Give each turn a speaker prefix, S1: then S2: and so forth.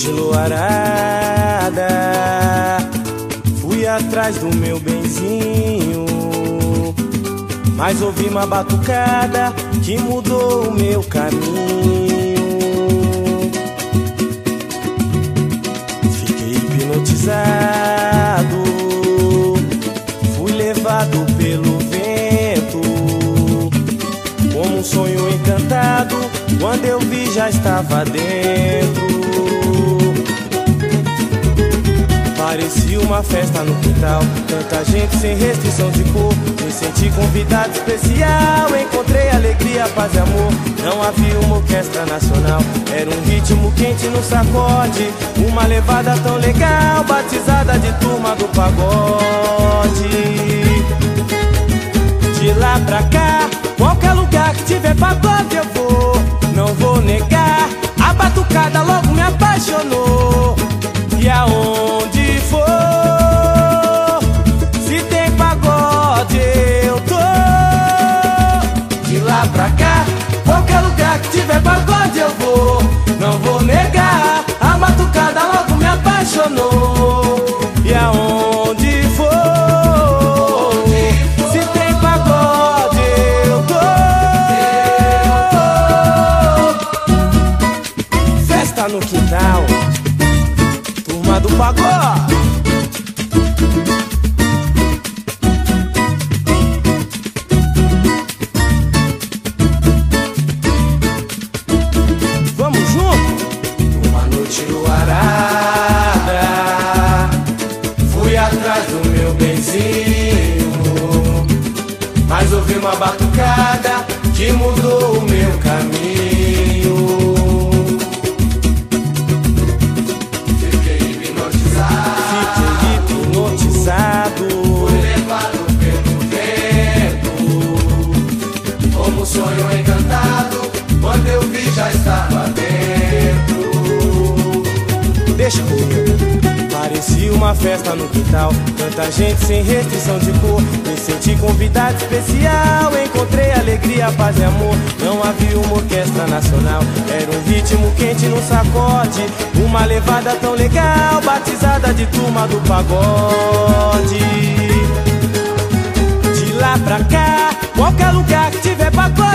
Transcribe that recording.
S1: noite luarada, fui atrás do meu benzinho, mas ouvi uma batucada que mudou o meu caminho. Fiquei hipnotizado, fui levado pelo vento, como um sonho encantado. Quando eu vi, já estava dentro. Uma festa no quintal, tanta gente sem restrição de cor. Me senti convidado especial, encontrei alegria, paz e amor. Não havia uma orquestra nacional, era um ritmo quente no sacode. Uma levada tão legal, batizada de turma do pagode. De lá pra cá, qualquer lugar que tiver pagode eu vou. Pra cá, qualquer lugar que tiver pagode eu vou. Não vou negar, a batucada logo me apaixonou. E aonde for, se tem pagode eu tô. Festa no quintal, ouvi uma batucada que mudou o meu caminho. Parecia uma festa no quintal, tanta gente sem restrição de cor. Me senti convidado especial, encontrei alegria, paz e amor. Não havia uma orquestra nacional, era um ritmo quente no sacode. Uma levada tão legal, batizada de turma do pagode. De lá pra cá, qualquer lugar que tiver pagode